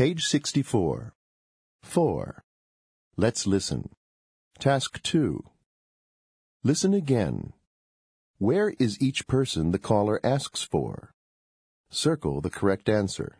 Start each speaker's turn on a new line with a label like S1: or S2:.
S1: Page 64. 4. Let's listen. Task 2. Listen again. Where is each person the caller asks for? Circle the correct answer.